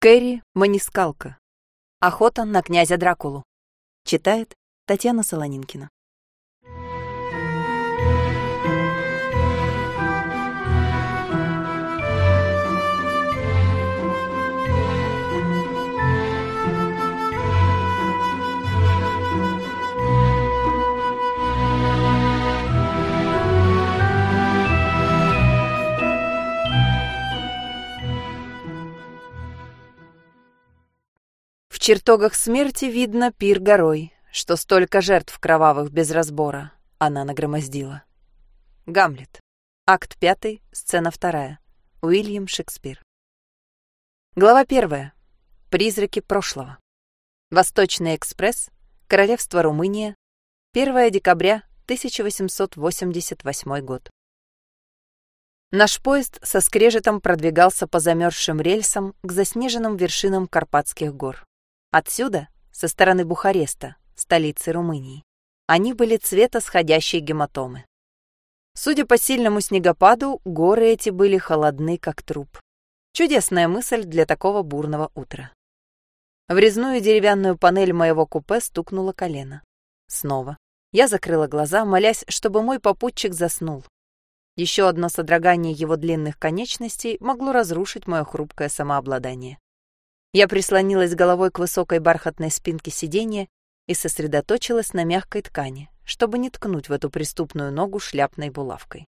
Кэрри Манискалка. Охота на князя Дракулу. Читает Татьяна Солонинкина. Чертогах смерти видно пир горой, что столько жертв кровавых без разбора она нагромоздила. Гамлет. Акт пятый, сцена вторая. Уильям Шекспир. Глава первая. Призраки прошлого. Восточный экспресс. Королевство Румыния. 1 декабря 1888 год. Наш поезд со скрежетом продвигался по замерзшим рельсам к заснеженным вершинам Карпатских гор. Отсюда, со стороны Бухареста, столицы Румынии, они были цвета сходящей гематомы. Судя по сильному снегопаду, горы эти были холодны, как труп. Чудесная мысль для такого бурного утра. В резную деревянную панель моего купе стукнуло колено. Снова. Я закрыла глаза, молясь, чтобы мой попутчик заснул. Еще одно содрогание его длинных конечностей могло разрушить мое хрупкое самообладание. Я прислонилась головой к высокой бархатной спинке сиденья и сосредоточилась на мягкой ткани, чтобы не ткнуть в эту преступную ногу шляпной булавкой.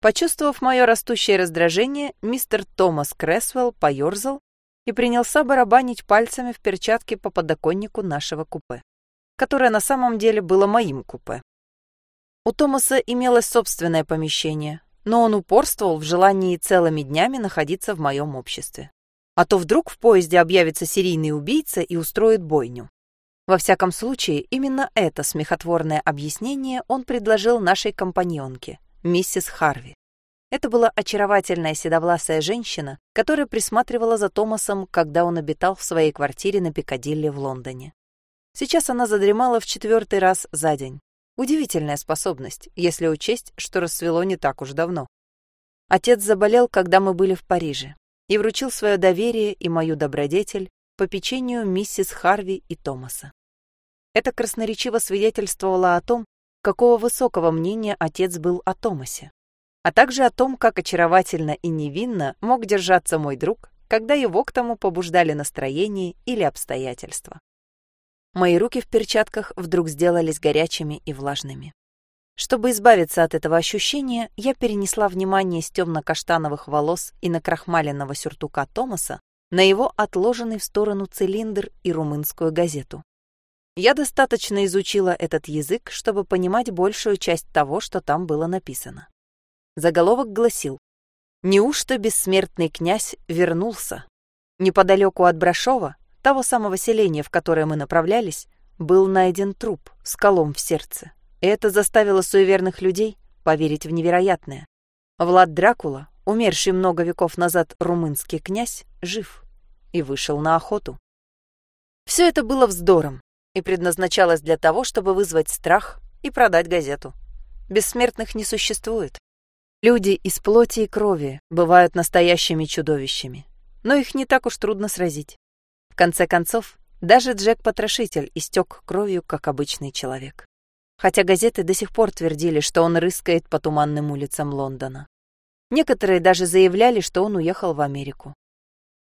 Почувствовав мое растущее раздражение, мистер Томас Кресвелл поерзал и принялся барабанить пальцами в перчатке по подоконнику нашего купе, которое на самом деле было моим купе. У Томаса имелось собственное помещение, но он упорствовал в желании целыми днями находиться в моем обществе а то вдруг в поезде объявится серийный убийца и устроит бойню. Во всяком случае, именно это смехотворное объяснение он предложил нашей компаньонке, миссис Харви. Это была очаровательная седовласая женщина, которая присматривала за Томасом, когда он обитал в своей квартире на Пикадилли в Лондоне. Сейчас она задремала в четвертый раз за день. Удивительная способность, если учесть, что рассвело не так уж давно. Отец заболел, когда мы были в Париже, и вручил свое доверие и мою добродетель по печенью миссис Харви и Томаса. Это красноречиво свидетельствовало о том, какого высокого мнения отец был о Томасе, а также о том, как очаровательно и невинно мог держаться мой друг, когда его к тому побуждали настроение или обстоятельства. Мои руки в перчатках вдруг сделались горячими и влажными. Чтобы избавиться от этого ощущения, я перенесла внимание с темно-каштановых волос и накрахмаленного сюртука Томаса на его отложенный в сторону цилиндр и румынскую газету. Я достаточно изучила этот язык, чтобы понимать большую часть того, что там было написано. Заголовок гласил «Неужто бессмертный князь вернулся?» Неподалеку от Брашова, того самого селения, в которое мы направлялись, был найден труп с колом в сердце. Это заставило суеверных людей поверить в невероятное. Влад Дракула, умерший много веков назад румынский князь, жив и вышел на охоту. Все это было вздором и предназначалось для того, чтобы вызвать страх и продать газету. Бессмертных не существует. Люди из плоти и крови бывают настоящими чудовищами, но их не так уж трудно сразить. В конце концов, даже Джек-потрошитель истек кровью, как обычный человек хотя газеты до сих пор твердили, что он рыскает по туманным улицам Лондона. Некоторые даже заявляли, что он уехал в Америку.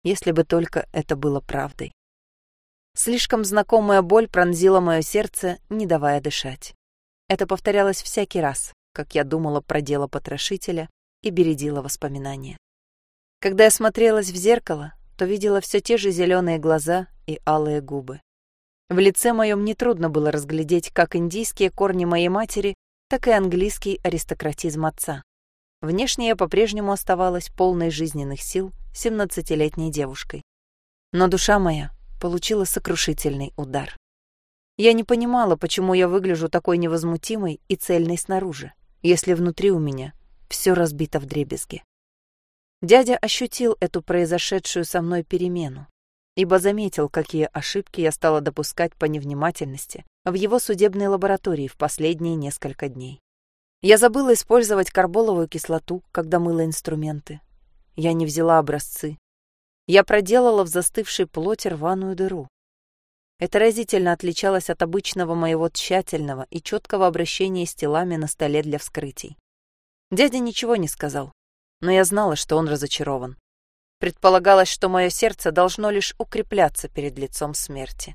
Если бы только это было правдой. Слишком знакомая боль пронзила мое сердце, не давая дышать. Это повторялось всякий раз, как я думала про дело потрошителя и бередила воспоминания. Когда я смотрелась в зеркало, то видела все те же зеленые глаза и алые губы. В лице моем нетрудно было разглядеть как индийские корни моей матери, так и английский аристократизм отца. Внешне я по-прежнему оставалась полной жизненных сил семнадцатилетней девушкой. Но душа моя получила сокрушительный удар. Я не понимала, почему я выгляжу такой невозмутимой и цельной снаружи, если внутри у меня все разбито в дребезги. Дядя ощутил эту произошедшую со мной перемену ибо заметил, какие ошибки я стала допускать по невнимательности в его судебной лаборатории в последние несколько дней. Я забыла использовать карболовую кислоту, когда мыла инструменты. Я не взяла образцы. Я проделала в застывшей плоти рваную дыру. Это разительно отличалось от обычного моего тщательного и четкого обращения с телами на столе для вскрытий. Дядя ничего не сказал, но я знала, что он разочарован. Предполагалось, что мое сердце должно лишь укрепляться перед лицом смерти.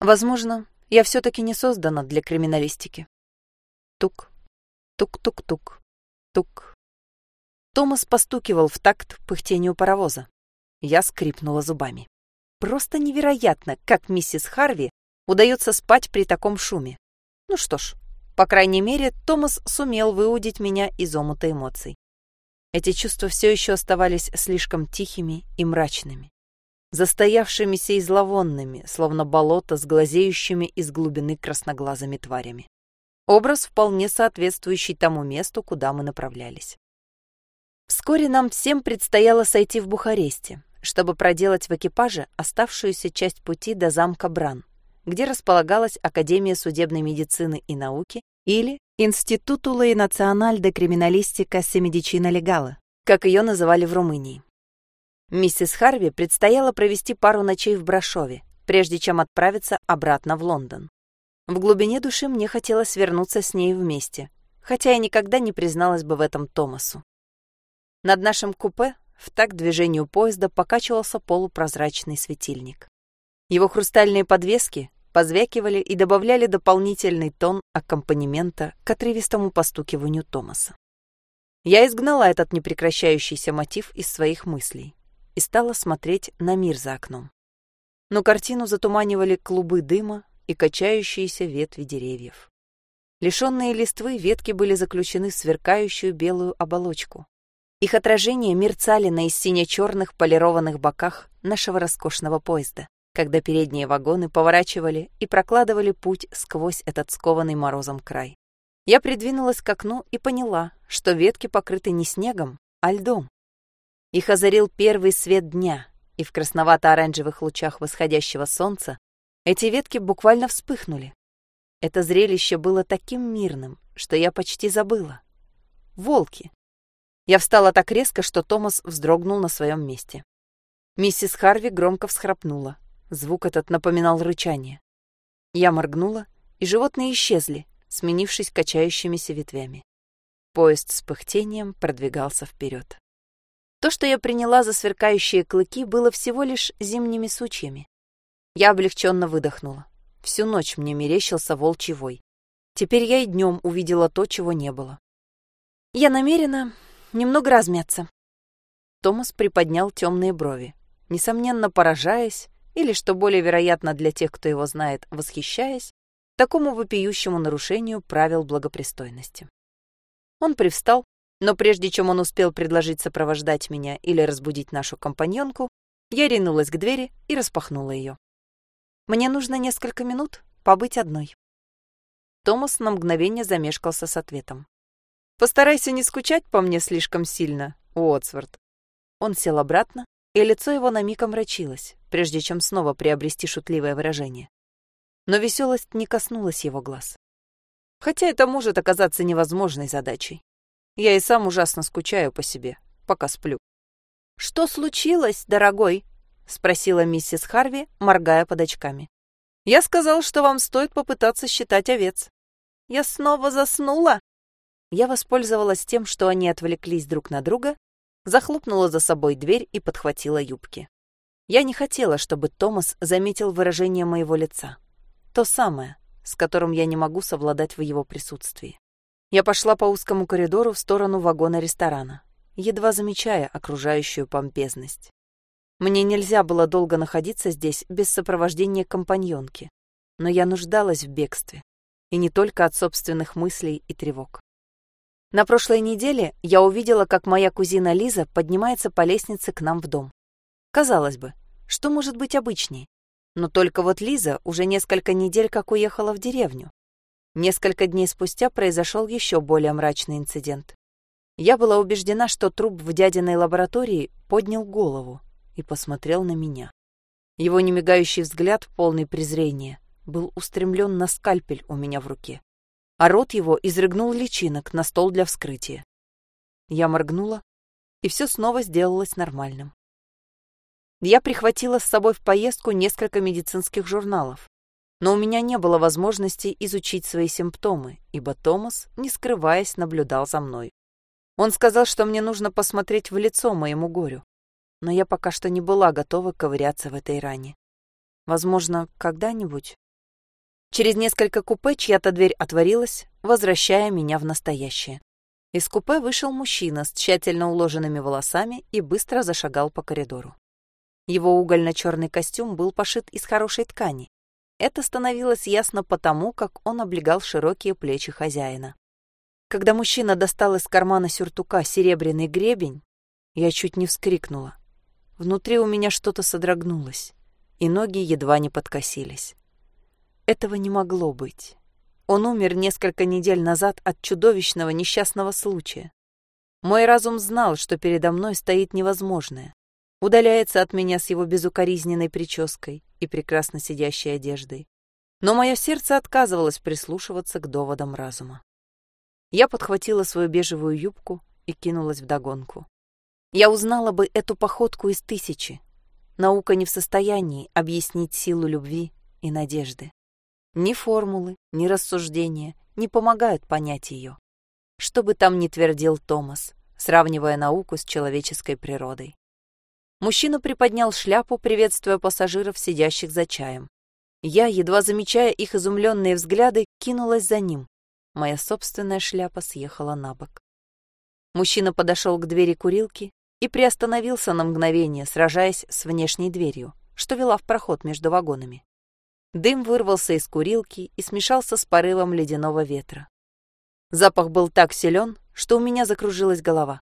Возможно, я все-таки не создана для криминалистики. Тук, тук-тук-тук, тук. Томас постукивал в такт пыхтению паровоза. Я скрипнула зубами. Просто невероятно, как миссис Харви удается спать при таком шуме. Ну что ж, по крайней мере, Томас сумел выудить меня из омута эмоций. Эти чувства все еще оставались слишком тихими и мрачными, застоявшимися и зловонными, словно болото с глазеющими из глубины красноглазыми тварями. Образ, вполне соответствующий тому месту, куда мы направлялись. Вскоре нам всем предстояло сойти в Бухаресте, чтобы проделать в экипаже оставшуюся часть пути до замка Бран, где располагалась Академия судебной медицины и науки или Институту Лей Националь де Криминалистика Семедичина Легала, как ее называли в Румынии. Миссис Харви предстояло провести пару ночей в Брашове, прежде чем отправиться обратно в Лондон. В глубине души мне хотелось вернуться с ней вместе, хотя я никогда не призналась бы в этом Томасу. Над нашим купе в такт движению поезда покачивался полупрозрачный светильник. Его хрустальные подвески позвякивали и добавляли дополнительный тон аккомпанемента к отрывистому постукиванию Томаса. Я изгнала этот непрекращающийся мотив из своих мыслей и стала смотреть на мир за окном. Но картину затуманивали клубы дыма и качающиеся ветви деревьев. Лишенные листвы ветки были заключены в сверкающую белую оболочку, их отражения мерцали на сине-черных полированных боках нашего роскошного поезда, когда передние вагоны поворачивали и прокладывали путь сквозь этот скованный морозом край. Я придвинулась к окну и поняла, что ветки покрыты не снегом, а льдом. Их озарил первый свет дня, и в красновато-оранжевых лучах восходящего солнца эти ветки буквально вспыхнули. Это зрелище было таким мирным, что я почти забыла. Волки, я встала так резко, что Томас вздрогнул на своем месте. Миссис Харви громко всхрапнула. Звук этот напоминал рычание. Я моргнула, и животные исчезли, сменившись качающимися ветвями. Поезд с пыхтением продвигался вперед. То, что я приняла за сверкающие клыки, было всего лишь зимними сучьями. Я облегченно выдохнула. Всю ночь мне мерещился волчий вой. Теперь я и днем увидела то, чего не было. Я намерена немного размяться». Томас приподнял темные брови, несомненно поражаясь, или, что более вероятно для тех, кто его знает, восхищаясь, такому вопиющему нарушению правил благопристойности. Он привстал, но прежде чем он успел предложить сопровождать меня или разбудить нашу компаньонку, я ринулась к двери и распахнула ее. «Мне нужно несколько минут побыть одной». Томас на мгновение замешкался с ответом. Постарайся не скучать по мне слишком сильно, Уотсворт. Он сел обратно, и лицо его на миг омрачилось, прежде чем снова приобрести шутливое выражение. Но веселость не коснулась его глаз. Хотя это может оказаться невозможной задачей. Я и сам ужасно скучаю по себе, пока сплю. «Что случилось, дорогой?» — спросила миссис Харви, моргая под очками. «Я сказал, что вам стоит попытаться считать овец». «Я снова заснула?» Я воспользовалась тем, что они отвлеклись друг на друга, захлопнула за собой дверь и подхватила юбки. Я не хотела, чтобы Томас заметил выражение моего лица. То самое, с которым я не могу совладать в его присутствии. Я пошла по узкому коридору в сторону вагона ресторана, едва замечая окружающую помпезность. Мне нельзя было долго находиться здесь без сопровождения компаньонки, но я нуждалась в бегстве, и не только от собственных мыслей и тревог. На прошлой неделе я увидела, как моя кузина Лиза поднимается по лестнице к нам в дом. Казалось бы, что может быть обычнее? Но только вот Лиза уже несколько недель как уехала в деревню. Несколько дней спустя произошел еще более мрачный инцидент. Я была убеждена, что труп в дядиной лаборатории поднял голову и посмотрел на меня. Его немигающий взгляд, полный презрения, был устремлен на скальпель у меня в руке а рот его изрыгнул личинок на стол для вскрытия. Я моргнула, и все снова сделалось нормальным. Я прихватила с собой в поездку несколько медицинских журналов, но у меня не было возможности изучить свои симптомы, ибо Томас, не скрываясь, наблюдал за мной. Он сказал, что мне нужно посмотреть в лицо моему горю, но я пока что не была готова ковыряться в этой ране. Возможно, когда-нибудь. Через несколько купе чья-то дверь отворилась, возвращая меня в настоящее. Из купе вышел мужчина с тщательно уложенными волосами и быстро зашагал по коридору. Его угольно-черный костюм был пошит из хорошей ткани. Это становилось ясно потому, как он облегал широкие плечи хозяина. Когда мужчина достал из кармана сюртука серебряный гребень, я чуть не вскрикнула. Внутри у меня что-то содрогнулось, и ноги едва не подкосились. Этого не могло быть. Он умер несколько недель назад от чудовищного несчастного случая. Мой разум знал, что передо мной стоит невозможное. Удаляется от меня с его безукоризненной прической и прекрасно сидящей одеждой. Но мое сердце отказывалось прислушиваться к доводам разума. Я подхватила свою бежевую юбку и кинулась вдогонку. Я узнала бы эту походку из тысячи. Наука не в состоянии объяснить силу любви и надежды. Ни формулы, ни рассуждения не помогают понять ее. Что бы там ни твердил Томас, сравнивая науку с человеческой природой. Мужчина приподнял шляпу, приветствуя пассажиров, сидящих за чаем. Я, едва замечая их изумленные взгляды, кинулась за ним. Моя собственная шляпа съехала на бок. Мужчина подошел к двери курилки и приостановился на мгновение, сражаясь с внешней дверью, что вела в проход между вагонами. Дым вырвался из курилки и смешался с порывом ледяного ветра. Запах был так силен, что у меня закружилась голова.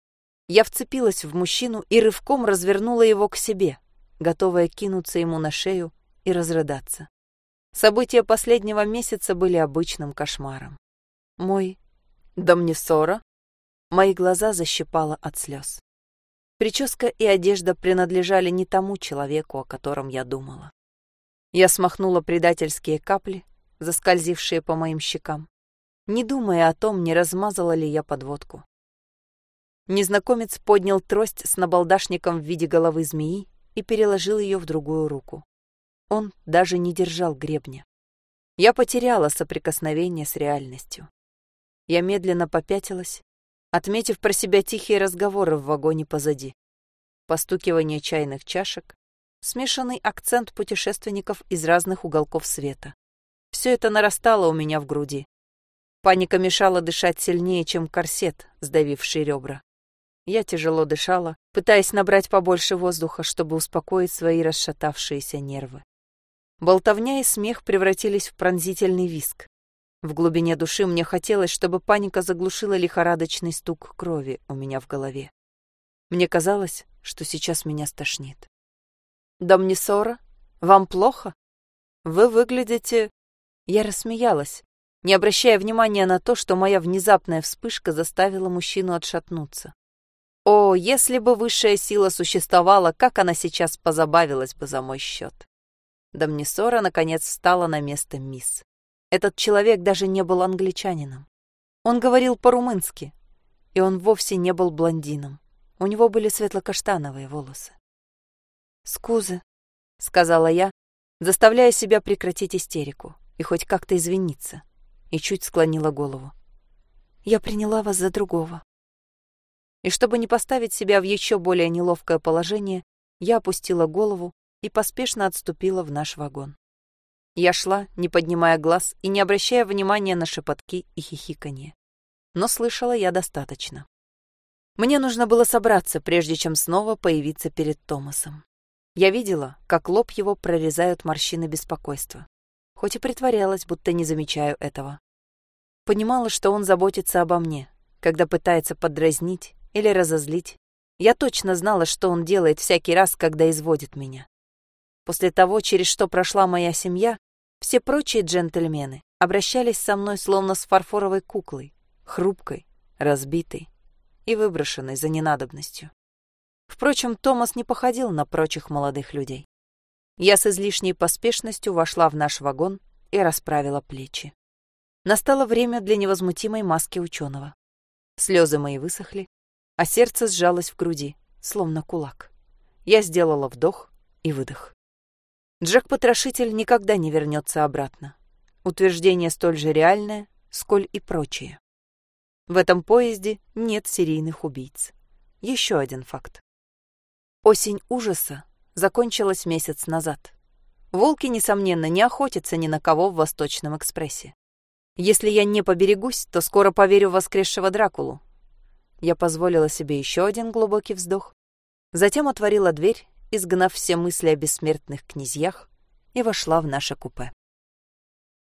Я вцепилась в мужчину и рывком развернула его к себе, готовая кинуться ему на шею и разрыдаться. События последнего месяца были обычным кошмаром. Мой Домнесора мои глаза защипало от слез. Прическа и одежда принадлежали не тому человеку, о котором я думала. Я смахнула предательские капли, заскользившие по моим щекам, не думая о том, не размазала ли я подводку. Незнакомец поднял трость с набалдашником в виде головы змеи и переложил ее в другую руку. Он даже не держал гребня. Я потеряла соприкосновение с реальностью. Я медленно попятилась, отметив про себя тихие разговоры в вагоне позади. Постукивание чайных чашек, смешанный акцент путешественников из разных уголков света. Все это нарастало у меня в груди. Паника мешала дышать сильнее, чем корсет, сдавивший ребра. Я тяжело дышала, пытаясь набрать побольше воздуха, чтобы успокоить свои расшатавшиеся нервы. Болтовня и смех превратились в пронзительный виск. В глубине души мне хотелось, чтобы паника заглушила лихорадочный стук крови у меня в голове. Мне казалось, что сейчас меня стошнит. Домнисора, вам плохо? Вы выглядите...» Я рассмеялась, не обращая внимания на то, что моя внезапная вспышка заставила мужчину отшатнуться. О, если бы высшая сила существовала, как она сейчас позабавилась бы за мой счет. Домнисора, наконец, встала на место мисс. Этот человек даже не был англичанином. Он говорил по-румынски, и он вовсе не был блондином. У него были светло-каштановые волосы. «Скузы», — сказала я, заставляя себя прекратить истерику и хоть как-то извиниться, и чуть склонила голову. «Я приняла вас за другого». И чтобы не поставить себя в еще более неловкое положение, я опустила голову и поспешно отступила в наш вагон. Я шла, не поднимая глаз и не обращая внимания на шепотки и хихиканье. Но слышала я достаточно. Мне нужно было собраться, прежде чем снова появиться перед Томасом. Я видела, как лоб его прорезают морщины беспокойства, хоть и притворялась, будто не замечаю этого. Понимала, что он заботится обо мне, когда пытается подразнить или разозлить. Я точно знала, что он делает всякий раз, когда изводит меня. После того, через что прошла моя семья, все прочие джентльмены обращались со мной словно с фарфоровой куклой, хрупкой, разбитой и выброшенной за ненадобностью. Впрочем, Томас не походил на прочих молодых людей. Я с излишней поспешностью вошла в наш вагон и расправила плечи. Настало время для невозмутимой маски ученого. Слезы мои высохли, а сердце сжалось в груди, словно кулак. Я сделала вдох и выдох. Джек-потрошитель никогда не вернется обратно. Утверждение столь же реальное, сколь и прочие. В этом поезде нет серийных убийц. Еще один факт. Осень ужаса закончилась месяц назад. Волки, несомненно, не охотятся ни на кого в Восточном экспрессе. Если я не поберегусь, то скоро поверю воскресшего Дракулу. Я позволила себе еще один глубокий вздох, затем отворила дверь, изгнав все мысли о бессмертных князьях, и вошла в наше купе.